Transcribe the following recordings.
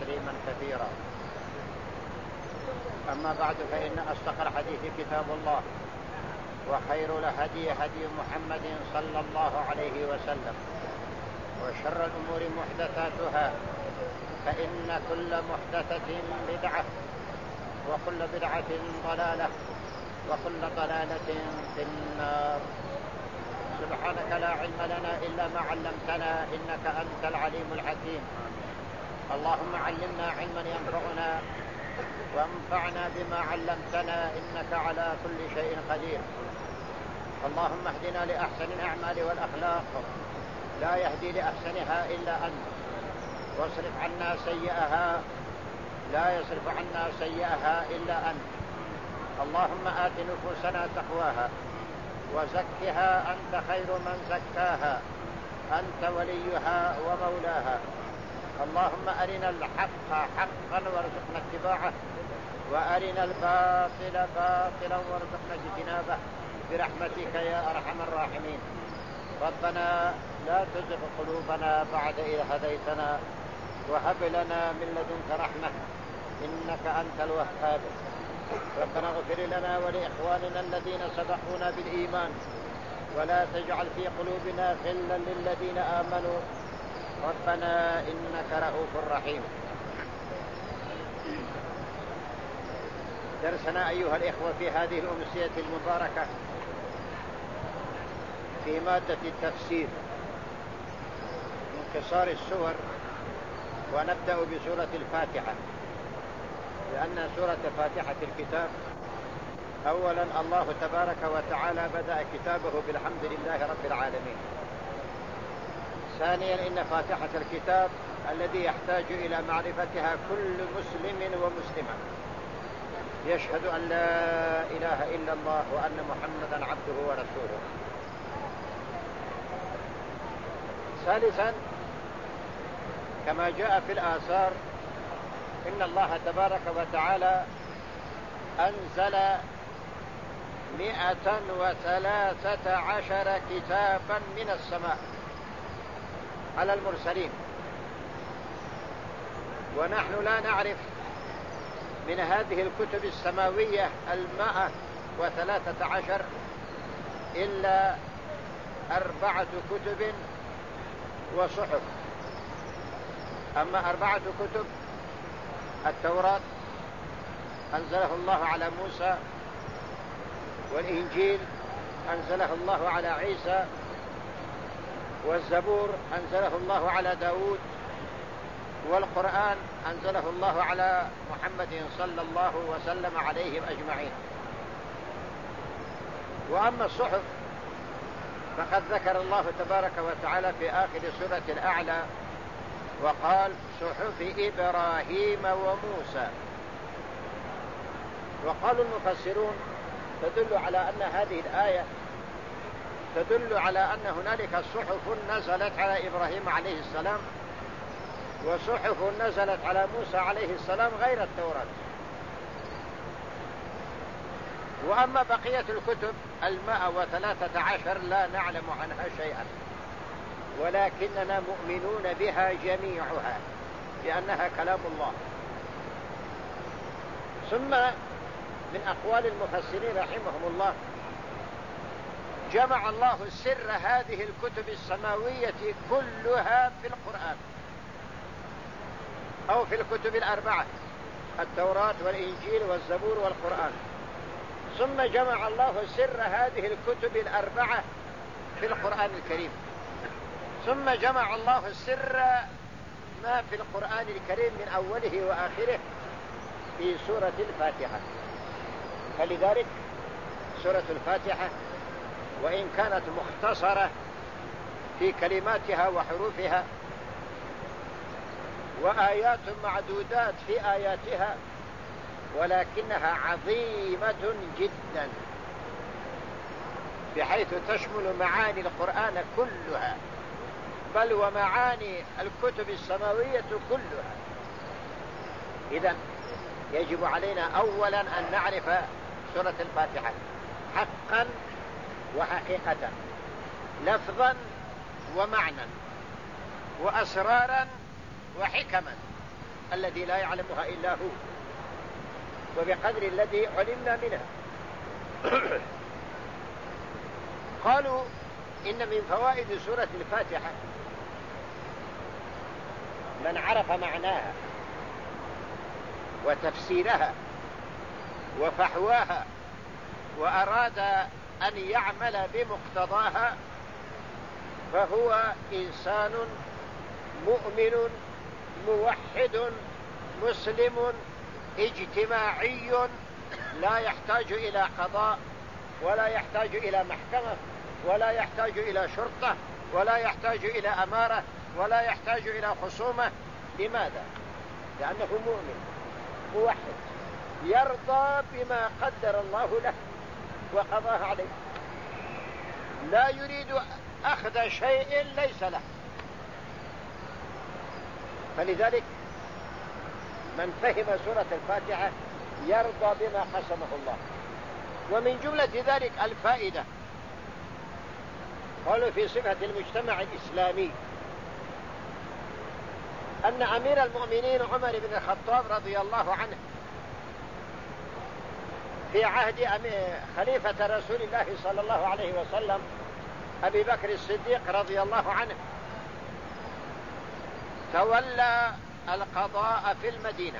تسليما كثيرا. أما بعد فإن أصدق الحديث كتاب الله وخير الهدي هدي محمد صلى الله عليه وسلم وشر الأمور محدثاتها فإن كل محدثة بدعة وكل بدعة ضلالة وكل ضلالة في النار. سبحانك لا علم لنا إلا ما علمتنا إنك أنت العليم الحكيم. اللهم علمنا علما ينفعنا وانفعنا بما علمتنا إنك على كل شيء قدير. اللهم اهدنا لأحسن الأعمال والأخلاق. لا يهدي لأحسنها إلا أنت. واصرف عنا سيئها. لا يصرف عنا سيئها إلا أنت. اللهم آت نفوسنا تقواها وزكها أنت خير من زكاها. أنت وليها ومولاها. اللهم أرنا الحق حقا وارزقنا اتباعه وأرنا الباطل باطلا وارزقنا اجتنابه. برحمتك يا أرحم الراحمين. ربنا لا تزغ قلوبنا بعد إذ هديتنا وهب لنا من لدنك رحمة إنك أنت الوهاب. ربنا اغفر لنا ولإخواننا الذين سبقونا بالإيمان ولا تجعل في قلوبنا غلا للذين آمنوا. ربنا إنك رؤوف رحيم. درسنا أيها الإخوة في هذه الأمسية المباركة في مادة التفسير. من قصار السور ونبدأ بسورة الفاتحة. لأن سورة فاتحة الكتاب أولا الله تبارك وتعالى بدأ كتابه بالحمد لله رب العالمين. ثانيا إن فاتحة الكتاب الذي يحتاج إلى معرفتها كل مسلم ومسلمة. يشهد أن لا إله إلا الله وأن محمدا عبده ورسوله. ثالثا كما جاء في الآثار إن الله تبارك وتعالى أنزل مئة وثلاثة عشر كتابا من السماء. على المرسلين. ونحن لا نعرف من هذه الكتب السماوية المائة وثلاثة عشر إلا أربعة كتب وصحف. أما أربعة كتب التوراة أنزله الله على موسى والإنجيل أنزله الله على عيسى والزبور أنزله الله على داود والقرآن أنزله الله على محمد صلى الله وسلم عليهم أجمعين. وأما الصحف فقد ذكر الله تبارك وتعالى في آخر سورة الأعلى وقال صحف إبراهيم وموسى. وقال المفسرون تدل على أن هذه الآية تدل على أن هنالك صحف نزلت على إبراهيم عليه السلام وصحف نزلت على موسى عليه السلام غير التوراة. وأما بقية الكتب الماء وثلاثة عشر لا نعلم عنها شيئا ولكننا مؤمنون بها جميعها لأنها كلام الله. ثم من أقوال المفسرين رحمهم الله جمع الله سر هذه الكتب السماوية كلها في القرآن. أو في الكتب الأربعة التوراة والإنجيل والزبور والقرآن. ثم جمع الله سر هذه الكتب الأربعة في القرآن الكريم. ثم جمع الله السر ما في القرآن الكريم من أوله وآخره في سورة الفاتحة. فلذلك سورة الفاتحة وإن كانت مختصرة في كلماتها وحروفها وآيات معدودات في آياتها ولكنها عظيمة جدا بحيث تشمل معاني القرآن كلها بل ومعاني الكتب السماوية كلها. إذا يجب علينا أولا أن نعرف سورة الفاتحة حقا وحقيقة لفظا ومعنى وأسرارا وحكما الذي لا يعلمها إلا هو وبقدر الذي علمنا منها قالوا إن من فوائد سورة الفاتحة من عرف معناها وتفسيرها وفحواها وأراد أن يعمل بمقتضاها فهو إنسان مؤمن موحد مسلم اجتماعي لا يحتاج إلى قضاء ولا يحتاج إلى محكمة ولا يحتاج إلى شرطة ولا يحتاج إلى أمارة ولا يحتاج إلى خصومة لماذا؟ لأنه مؤمن موحد يرضى بما قدر الله له وقضاه عليه. لا يريد أخذ شيء ليس له. فلذلك من فهم سورة الفاتحة يرضى بما قسمه الله. ومن جملة ذلك الفائدة. قالوا في صفة المجتمع الإسلامي أن أمير المؤمنين عمر بن الخطاب رضي الله عنه في عهد خليفة رسول الله صلى الله عليه وسلم أبي بكر الصديق رضي الله عنه. تولى القضاء في المدينة.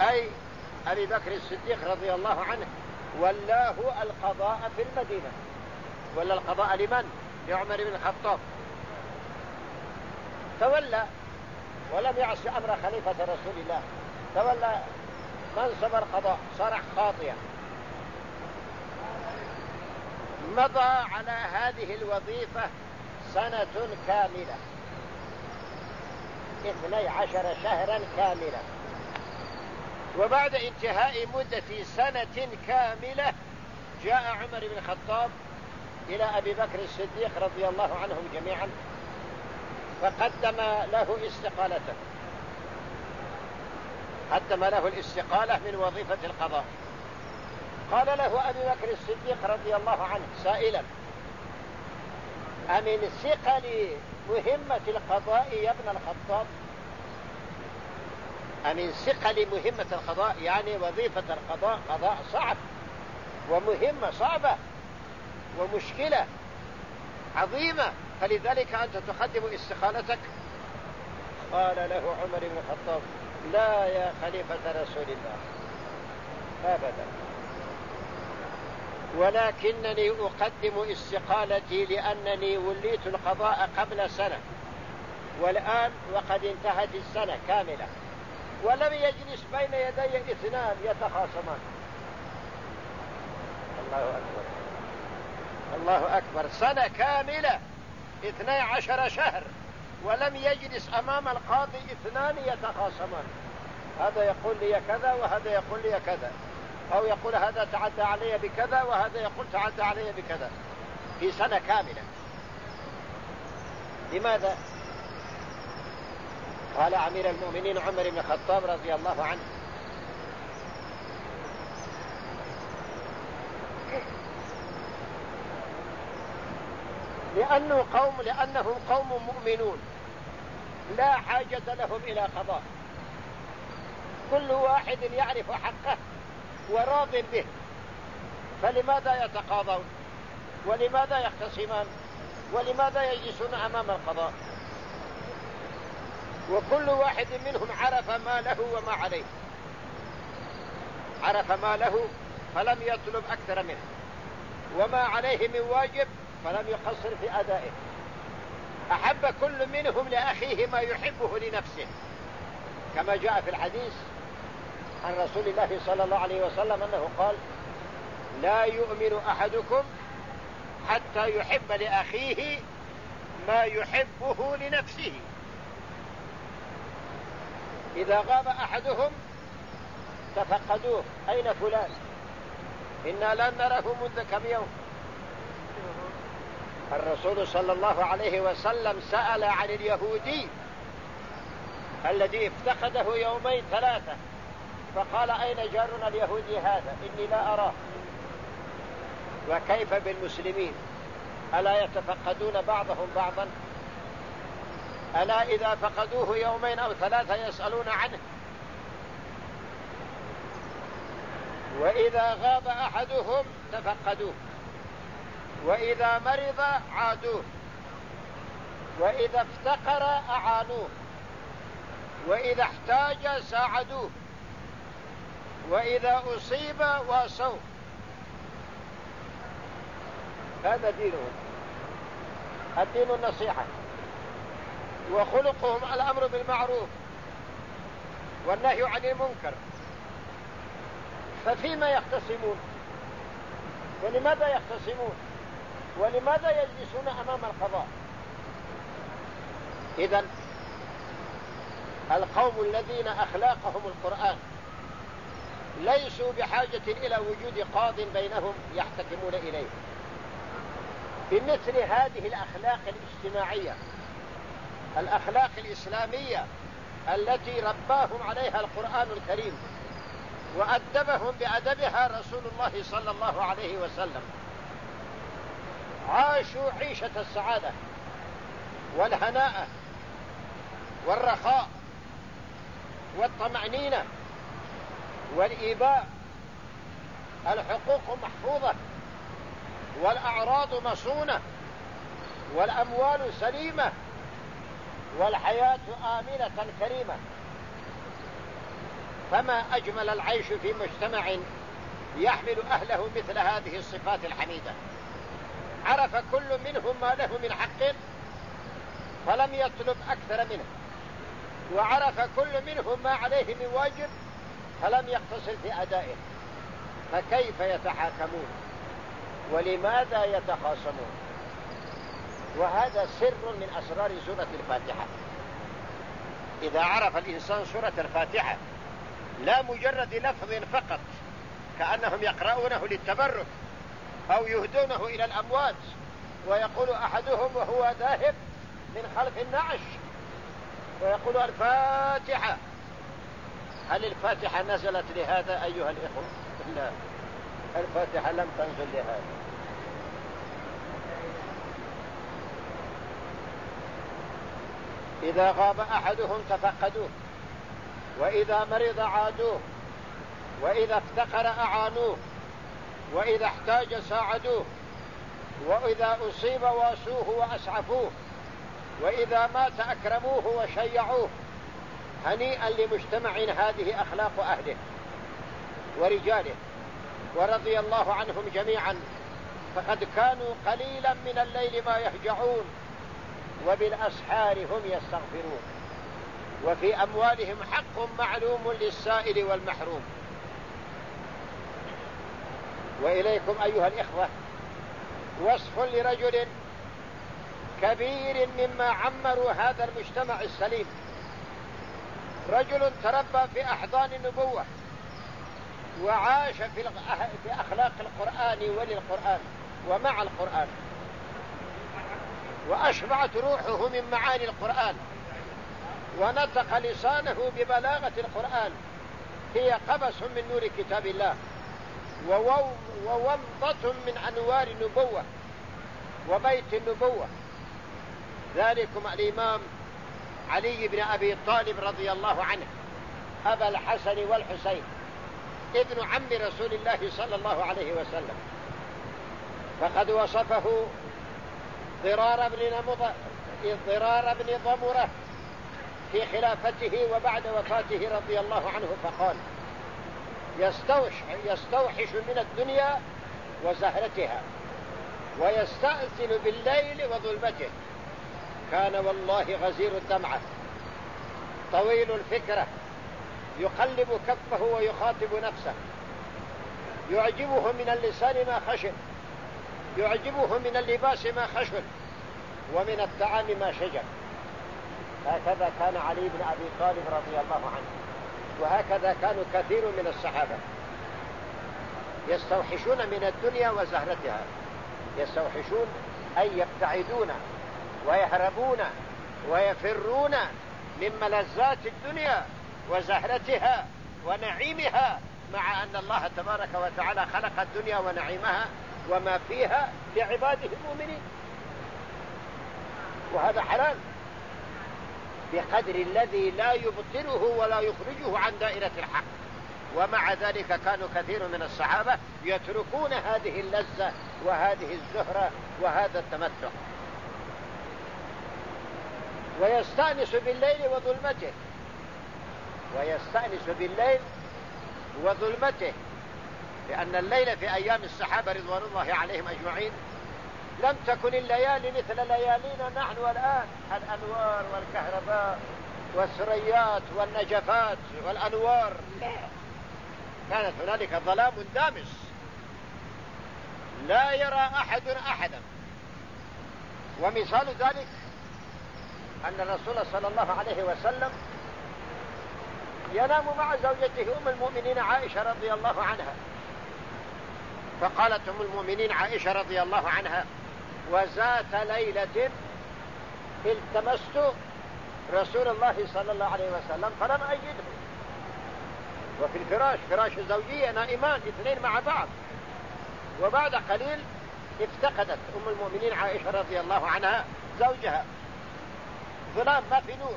أي أبي بكر الصديق رضي الله عنه ولاه القضاء في المدينة. ولا القضاء لمن؟ لعمر بن الخطاب. تولى ولم يعص أمر خليفة رسول الله. تولى منصب القضاء صرح خاطئا مضى على هذه الوظيفة سنة كاملة. اثني عشر شهرا كاملة وبعد انتهاء مدة سنة كاملة جاء عمر بن الخطاب إلى أبي بكر الصديق رضي الله عنهم جميعا فقدم له استقالته. قدم له الاستقالة من وظيفة القضاء. قال له أبي بكر الصديق رضي الله عنه سائلا أمن ثقل مهمة القضاء يا ابن الخطاب؟ أمن ثقل مهمة القضاء يعني وظيفة القضاء قضاء صعب ومهمة صعبة ومشكلة عظيمة فلذلك أنت تقدم استقالتك؟ قال له عمر بن الخطاب. لا يا خليفة رسول الله. أبدا. ولكنني أقدم استقالتي لأنني وليت القضاء قبل سنة. والآن وقد انتهت السنة كاملة. ولم يجلس بين يدي اثنان يتخاصمان. الله أكبر. الله أكبر. سنة كاملة. اثني عشر شهر. ولم يجلس أمام القاضي اثنان يتخاصمان. هذا يقول لي كذا وهذا يقول لي كذا. أو يقول هذا تعدى علي بكذا وهذا يقول تعدى علي بكذا. في سنة كاملة. لماذا؟ قال أمير المؤمنين عمر بن الخطاب رضي الله عنه. لأنه قوم لأنهم قوم مؤمنون. لا حاجة لهم إلى قضاء. كل واحد يعرف حقه وراض به. فلماذا يتقاضون؟ ولماذا يختصمان؟ ولماذا يجلسون أمام القضاء؟ وكل واحد منهم عرف ما له وما عليه. عرف ما له فلم يطلب أكثر منه. وما عليه من واجب فلم يقصر في أدائه. أحب كل منهم لأخيه ما يحبه لنفسه. كما جاء في الحديث عن رسول الله صلى الله عليه وسلم أنه قال لا يؤمن أحدكم حتى يحب لأخيه ما يحبه لنفسه. إذا غاب أحدهم تفقدوه أين فلان؟ إنا لن نره منذ كم يوم. الرسول صلى الله عليه وسلم سأل عن اليهودي الذي افتقده يومين ثلاثة. فقال أين جارنا اليهودي هذا؟ إني لا أراه. وكيف بالمسلمين؟ ألا يتفقدون بعضهم بعضا؟ ألا إذا فقدوه يومين أو ثلاثة يسألون عنه؟ وإذا غاب أحدهم تفقدوه. وإذا مرض عادوه. وإذا افتقر أعانوه. وإذا احتاج ساعدوه. وإذا أصيب واسوه. هذا دينهم الدين النصيحة. وخلقهم الأمر بالمعروف. والنهي عن المنكر. ففيما يختصمون. ولماذا يختصمون؟ ولماذا يجلسون أمام القضاء؟ إذا القوم الذين أخلاقهم القرآن ليسوا بحاجة إلى وجود قاض بينهم يحتكمون إليه. بمثل هذه الأخلاق الاجتماعية الأخلاق الإسلامية التي رباهم عليها القرآن الكريم وأدبهم بأدبها رسول الله صلى الله عليه وسلم. عاشوا عيشة السعادة والهناء والرخاء والطمأنينة والإيباء. الحقوق محفوظة والأعراض مصونة والأموال سليمة والحياة آمنة كريمة. فما أجمل العيش في مجتمع يحمل أهله مثل هذه الصفات الحميدة. عرف كل منهم ما له من حق فلم يطلب أكثر منه. وعرف كل منهم ما عليه من واجب فلم يقتصر في أدائه. فكيف يتحاكمون؟ ولماذا يتخاصمون؟ وهذا سر من أسرار سورة الفاتحة. إذا عرف الإنسان سورة الفاتحة لا مجرد لفظ فقط كأنهم يقرؤونه للتبرك. أو يهدونه إلى الأموات. ويقول أحدهم وهو ذاهب من خلف النعش. ويقول الفاتحة. هل الفاتحة نزلت لهذا أيها الإخوة؟ لا. الفاتحة لم تنزل لهذا. إذا غاب أحدهم تفقدوه. وإذا مرض عادوه. وإذا افتقر أعانوه. وإذا احتاج ساعدوه وإذا أصيب وأسوه وأسعفوه وإذا مات أكرموه وشيعوه هنيئا لمجتمع هذه أخلاق أهله ورجاله. ورضي الله عنهم جميعا. فقد كانوا قليلا من الليل ما يهجعون وبالأسحار هم يستغفرون. وفي أموالهم حق معلوم للسائل والمحروم. وإليكم أيها الإخوة وصف لرجل كبير مما عمروا هذا المجتمع السليم. رجل تربى في أحضان النبوة وعاش في أخلاق القرآن وللقرآن ومع القرآن وأشبعت روحه من معاني القرآن ونطق لسانه ببلاغة القرآن. هي قبس من نور كتاب الله. وومضة من أنوار النبوة وبيت النبوة. ذلكم الإمام علي بن أبي طالب رضي الله عنه أبا الحسن والحسين ابن عم رسول الله صلى الله عليه وسلم. فقد وصفه ضرار بن ضرار بن ضمرة في خلافته وبعد وفاته رضي الله عنه فقال يستوحش, يستوحش من الدنيا وزهرتها ويستأذن بالليل وظلمته. كان والله غزير الدمعة. طويل الفكرة. يقلب كفه ويخاطب نفسه. يعجبه من اللسان ما خشن. يعجبه من اللباس ما خشن. ومن الطعام ما شجر هكذا كان علي بن أبي طالب رضي الله عنه. وهكذا كانوا كثير من الصحابة. يستوحشون من الدنيا وزهرتها. يستوحشون أي يبتعدون ويهربون ويفرون من ملذات الدنيا وزهرتها ونعيمها مع أن الله تبارك وتعالى خلق الدنيا ونعيمها وما فيها لعباده المؤمنين. وهذا حلال. بقدر الذي لا يبطله ولا يخرجه عن دائرة الحق. ومع ذلك كانوا كثير من الصحابة يتركون هذه اللذة وهذه الزهرة وهذا التمتع. ويستأنس بالليل وظلمته. ويستأنس بالليل وظلمته. لأن الليل في أيام الصحابة رضوان الله عليهم أجمعين لم تكن الليالي مثل ليالينا نحن الآن الأنوار والكهرباء والسريات والنجفات والأنوار. لا كانت هنالك ظلام دامس. لا يرى أحد أحدا. ومثال ذلك أن الرسول صلى الله عليه وسلم ينام مع زوجته أم المؤمنين عائشة رضي الله عنها. فقالت أم المؤمنين عائشة رضي الله عنها وذات ليلة التمست رسول الله صلى الله عليه وسلم فلم أجده. وفي الفراش فراش زوجية نائمان اثنين مع بعض. وبعد قليل افتقدت أم المؤمنين عائشة رضي الله عنها زوجها. ظلام ما في نور.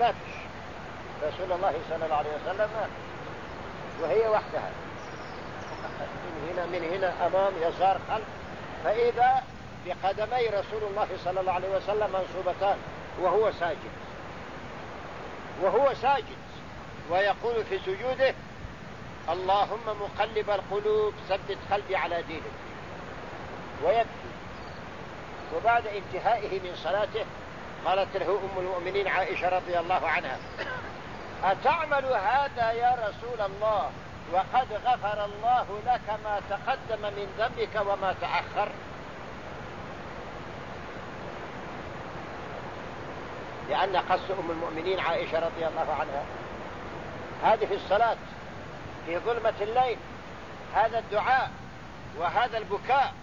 ما فيش. رسول الله صلى الله عليه وسلم وهي وحدها. من هنا من هنا أمام يسار خلف. فإذا بقدمي رسول الله صلى الله عليه وسلم منصوبتان وهو ساجد. وهو ساجد. ويقول في سجوده اللهم مقلب القلوب ثبت قلبي على دينك. ويبكي. وبعد انتهائه من صلاته قالت له أم المؤمنين عائشة رضي الله عنها أتعمل هذا يا رسول الله؟ وقد غفر الله لك ما تقدم من ذنبك وما تأخر. لأن قص أم المؤمنين عائشة رضي الله عنها هذه الصلاة في ظلمة الليل هذا الدعاء وهذا البكاء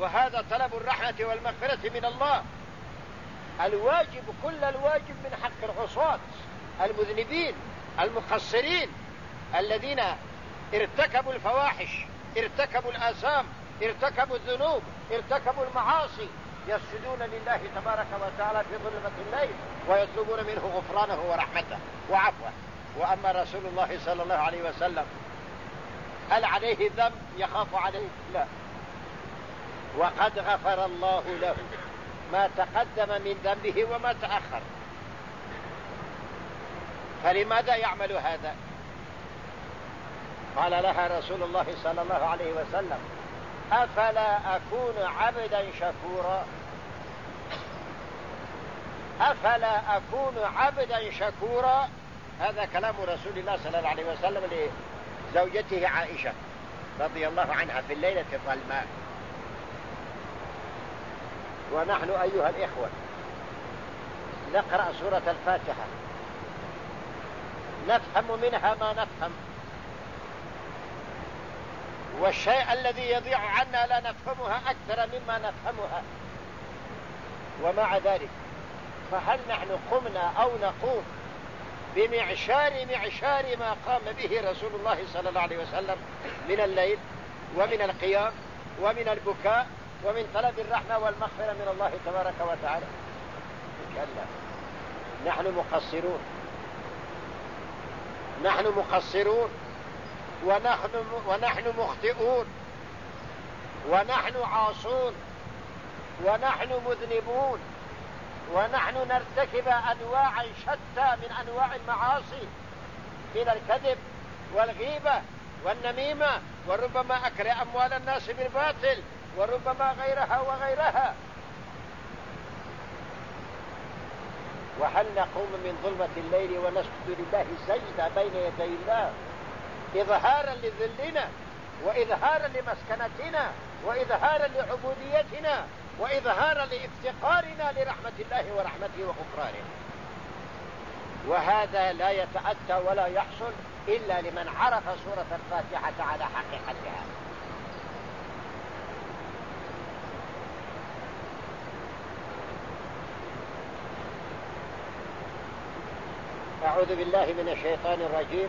وهذا طلب الرحمة والمغفرة من الله. الواجب كل الواجب من حق العصاة المذنبين المقصرين. الذين ارتكبوا الفواحش ارتكبوا الآثام ارتكبوا الذنوب ارتكبوا المعاصي يسجدون لله تبارك وتعالى في ظلمة الليل ويطلبون منه غفرانه ورحمته. وعفوه وأما رسول الله صلى الله عليه وسلم هل عليه ذنب؟ يخاف عليه؟ لا. وقد غفر الله له ما تقدم من ذنبه وما تأخر. فلماذا يعمل هذا؟ قال لها رسول الله صلى الله عليه وسلم أفلا أكون عبدا شكورا؟ أفلا أكون عبدا شكورا؟ هذا كلام رسول الله صلى الله عليه وسلم لزوجته عائشة رضي الله عنها في الليلة الظلماء. ونحن أيها الإخوة نقرأ سورة الفاتحة. نفهم منها ما نفهم. والشيء الذي يضيع عنا لا نفهمها أكثر مما نفهمها. ومع ذلك فهل نحن قمنا أو نقوم بمعشار معشار ما قام به رسول الله صلى الله عليه وسلم من الليل ومن القيام ومن البكاء ومن طلب الرحمة والمغفرة من الله تبارك وتعالى؟ كلا. نحن مقصرون. نحن مقصرون. ونحن, ونحن مخطئون. ونحن عاصون. ونحن مذنبون. ونحن نرتكب أنواعا شتى من أنواع المعاصي. من الكذب والغيبة والنميمة. وربما أكل أموال الناس بالباطل. وربما غيرها وغيرها. وهل نقوم من ظلمة الليل ونسجد لله سجدة بين يدي الله؟ إظهارا لذلنا وإظهارا لمسكنتنا وإظهارا لعبوديتنا وإظهارا لافتقارنا لرحمة الله ورحمته وغفرانه. وهذا لا يتأتى ولا يحصل إلا لمن عرف سورة الفاتحة على حقيقتها أعوذ بالله من الشيطان الرجيم.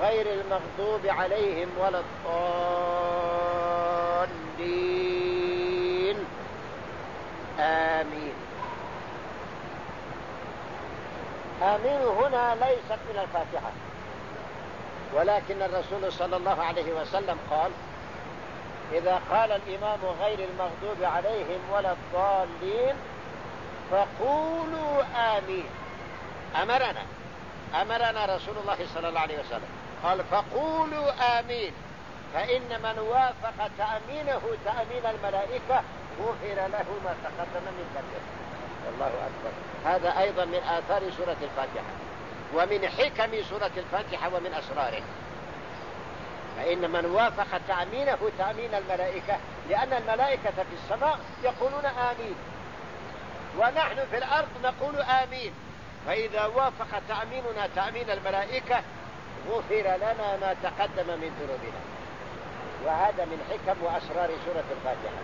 غير المغضوب عليهم ولا الضالين. آمين. آمين. هنا ليست من الفاتحة. ولكن الرسول صلى الله عليه وسلم قال إذا قال الإمام غير المغضوب عليهم ولا الضالين فقولوا آمين. أمرنا. أمرنا رسول الله صلى الله عليه وسلم. قال فقولوا آمين. فإن من وافق تأمينه تأمين الملائكة غفر له ما تقدم من ذنبه. الله أكبر. هذا أيضا من آثار سورة الفاتحة ومن حكم سورة الفاتحة ومن أسراره. فإن من وافق تأمينه تأمين الملائكة لأن الملائكة في السماء يقولون آمين. ونحن في الأرض نقول آمين. فإذا وافق تأميننا تأمين الملائكة غفر لنا ما تقدم من ذنوبنا. وهذا من حكم وأسرار سورة الفاتحة.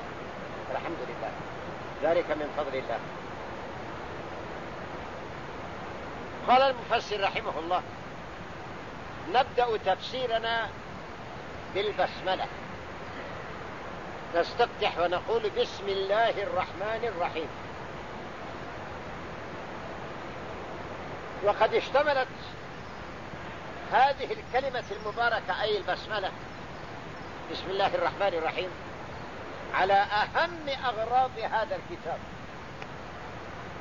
الحمد لله. ذلك من فضل الله. قال المفسر رحمه الله نبدأ تفسيرنا بالبسملة. نستفتح ونقول بسم الله الرحمن الرحيم. وقد اشتملت هذه الكلمة المباركة أي البسملة. بسم الله الرحمن الرحيم. على أهم أغراض هذا الكتاب.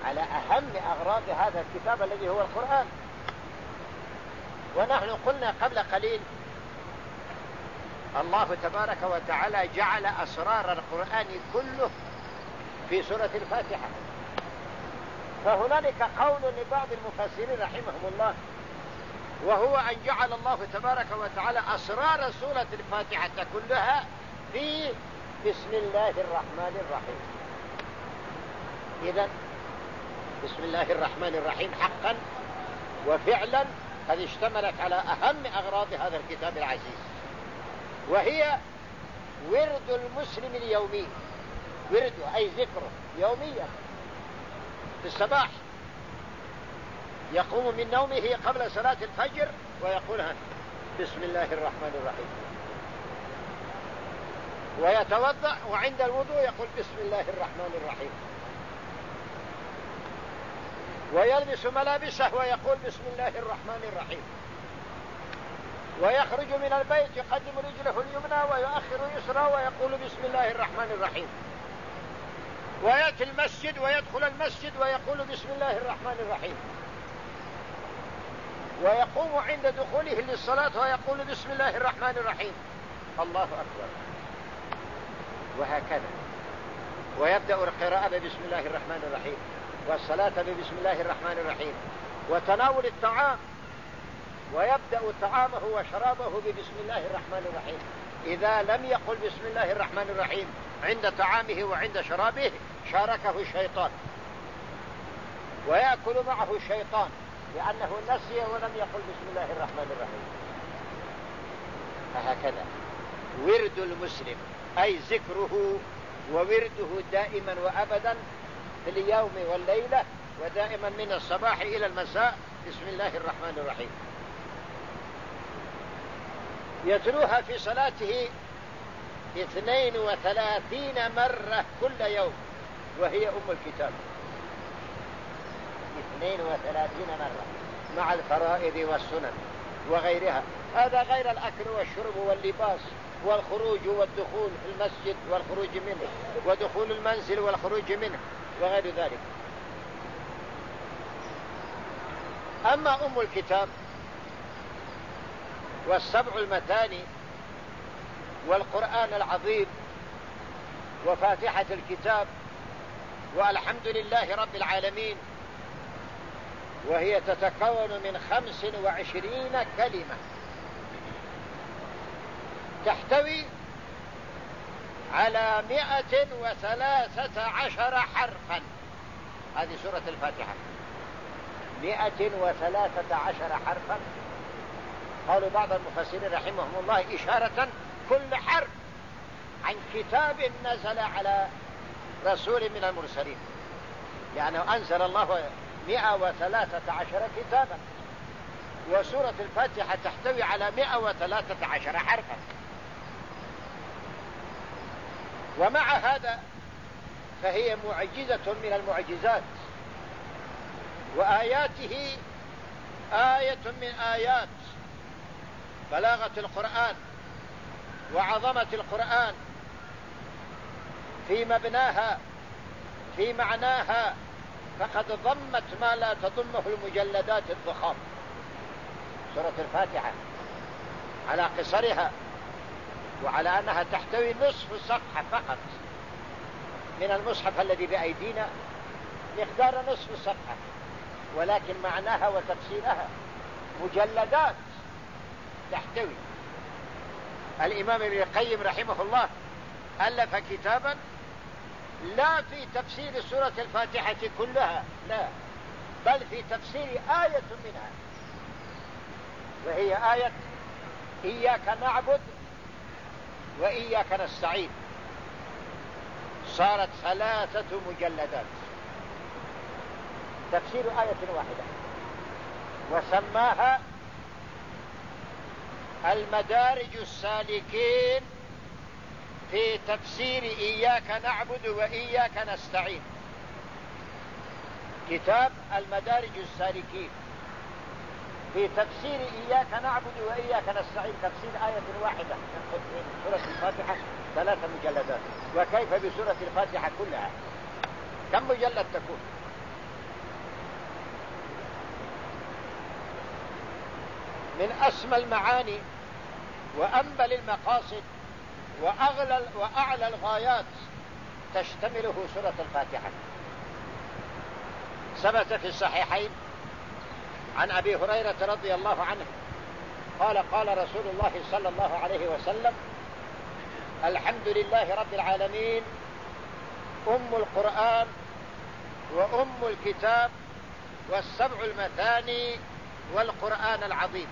على أهم أغراض هذا الكتاب الذي هو القرآن. ونحن قلنا قبل قليل الله تبارك وتعالى جعل أسرار القرآن كله في سورة الفاتحة. فهنالك قول لبعض المفسرين رحمهم الله وهو أن جعل الله تبارك وتعالى أسرار سورة الفاتحة كلها في بسم الله الرحمن الرحيم. إذا بسم الله الرحمن الرحيم حقا وفعلا قد اشتملت على أهم أغراض هذا الكتاب العزيز وهي ورد المسلم اليومي. ورده أي ذكره يوميا في الصباح. يقوم من نومه قبل صلاة الفجر ويقولها بسم الله الرحمن الرحيم. ويتوضأ وعند الوضوء يقول بسم الله الرحمن الرحيم. ويلبس ملابسه ويقول بسم الله الرحمن الرحيم. ويخرج من البيت يقدم رجله اليمنى ويؤخر يسرى ويقول بسم الله الرحمن الرحيم. ويأتي المسجد ويدخل المسجد ويقول بسم الله الرحمن الرحيم. ويقوم عند دخوله للصلاة ويقول بسم الله الرحمن الرحيم. الله أكبر. وهكذا. ويبدأ القراءة بسم الله الرحمن الرحيم. والصلاة بسم الله الرحمن الرحيم. وتناول الطعام. ويبدأ طعامه وشرابه ببسم الله الرحمن الرحيم. إذا لم يقل بسم الله الرحمن الرحيم عند طعامه وعند شرابه شاركه الشيطان. ويأكل معه الشيطان. لأنه نسي ولم يقل بسم الله الرحمن الرحيم. فهكذا ورد المسلم أي ذكره وورده دائما وأبدا في اليوم والليلة ودائما من الصباح إلى المساء بسم الله الرحمن الرحيم. يتلوها في صلاته اثنين وثلاثين مرة كل يوم وهي أم الكتاب. اثنين وثلاثين مرة مع الفرائض والسنن وغيرها. هذا غير الأكل والشرب واللباس والخروج والدخول في المسجد والخروج منه ودخول المنزل والخروج منه وغير ذلك. أما أم الكتاب والسبع المثاني والقرآن العظيم وفاتحة الكتاب والحمد لله رب العالمين وهي تتكون من خمس وعشرين كلمة. تحتوي على مئة وثلاثة عشر حرفا. هذه سورة الفاتحة. مئة وثلاثة عشر حرفا. قالوا بعض المفسرين رحمهم الله إشارة كل حرف عن كتاب نزل على رسول من المرسلين. لأنه أنزل الله مئة وثلاثة عشر كتابا. وسورة الفاتحة تحتوي على مئة وثلاثة عشر حرفا. ومع هذا فهي معجزة من المعجزات. وآياته آية من آيات بلاغة القرآن وعظمة القرآن في مبناها في معناها فقد ضمت ما لا تضمه المجلدات الضخام. سورة الفاتحة. على قصرها وعلى أنها تحتوي نصف صفحة فقط من المصحف الذي بأيدينا مقدار نصف الصفحة ولكن معناها وتفسيرها مجلدات تحتوي. الإمام ابن القيم رحمه الله ألف كتابا لا في تفسير سورة الفاتحة كلها لا. بل في تفسير آية منها. وهي آية إياك نعبد وإياك نستعين. صارت ثلاثة مجلدات. تفسير آية واحدة. وسماها المدارج السالكين في تفسير إياك نعبد وإياك نستعين. كتاب المدارج السالكين. في تفسير إياك نعبد وإياك نستعين تفسير آية واحدة من سورة الفاتحة ثلاثة مجلدات. وكيف بسورة الفاتحة كلها؟ كم مجلد تكون؟ من أسمى المعاني وأنبل المقاصد وأغلى وأعلى الغايات تشتمله سورة الفاتحة. ثبت في الصحيحين عن أبي هريرة رضي الله عنه قال قال رسول الله صلى الله عليه وسلم الحمد لله رب العالمين أم القرآن وأم الكتاب والسبع المثاني والقرآن العظيم.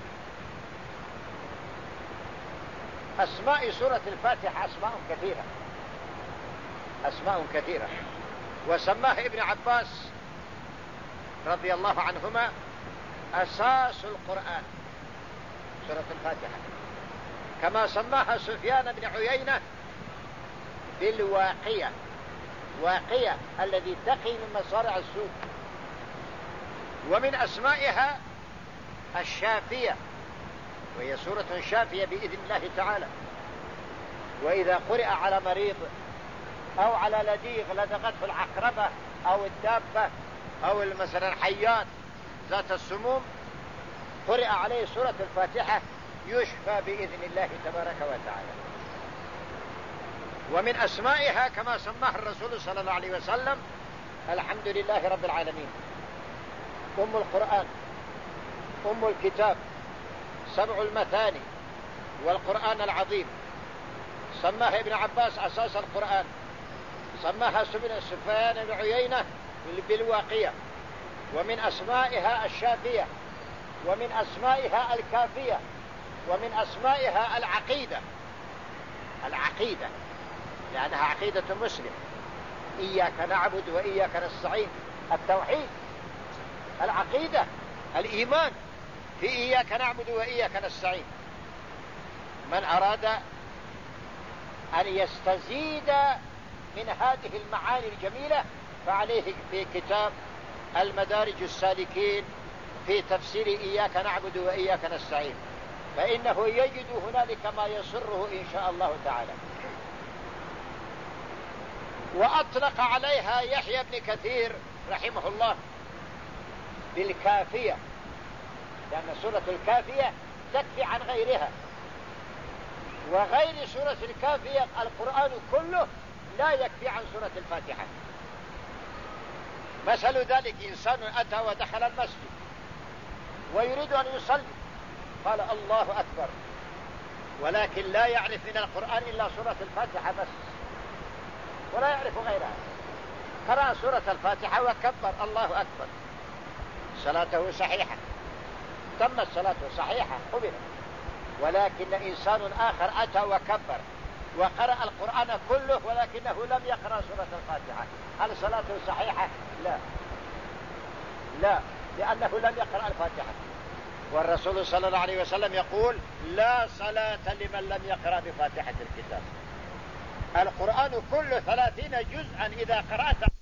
أسماء سورة الفاتحة أسماء كثيرة. أسماء كثيرة. وسماه ابن عباس رضي الله عنهما أساس القرآن. سورة الفاتحة. كما سماها سفيان بن عيينة بالواقية. واقية الذي تقي من مصارع السوق. ومن أسمائها الشافية. وهي سورة شافية بإذن الله تعالى. وإذا قرئ على مريض أو على لديغ لدغته العقربة أو الدابة أو مثلا الحيات ذات السموم قرئ عليه سورة الفاتحة يشفى بإذن الله تبارك وتعالى. ومن أسمائها كما سماها الرسول صلى الله عليه وسلم الحمد لله رب العالمين. أم القرآن أم الكتاب سبع المثاني والقرآن العظيم. سماها ابن عباس أساس القرآن. سماها سفيان بن عيينة بالواقية. ومن أسمائها الشافية. ومن أسمائها الكافية. ومن أسمائها العقيدة. العقيدة. لأنها عقيدة مسلم. إياك نعبد وإياك نستعين. التوحيد. العقيدة. الإيمان. في إياك نعبد وإياك نستعين. من أراد أن يستزيد من هذه المعاني الجميلة فعليه في كتاب المدارج السالكين في تفسير إياك نعبد وإياك نستعين. فإنه يجد هنالك ما يسره إن شاء الله تعالى. وأطلق عليها يحيى بن كثير رحمه الله بالكافية. لأن سورة الكافية تكفي عن غيرها. وغير سورة الكافية القرآن كله لا يكفي عن سورة الفاتحة. مثل ذلك إنسان أتى ودخل المسجد ويريد أن يصلي. قال الله أكبر. ولكن لا يعرف من القرآن إلا سورة الفاتحة بس. ولا يعرف غيرها. قرأ سورة الفاتحة وكبر. الله أكبر. صلاته صحيحة. تمت صلاته صحيحة قبلت ولكن إنسان آخر أتى وكبر وقرأ القرآن كله ولكنه لم يقرأ سورة الفاتحة. هل صلاته صحيحة؟ لا. لا لأنه لم يقرأ الفاتحة. والرسول صلى الله عليه وسلم يقول لا صلاة لمن لم يقرأ بفاتحة الكتاب. القرآن كله ثلاثين جزءا إذا قرأت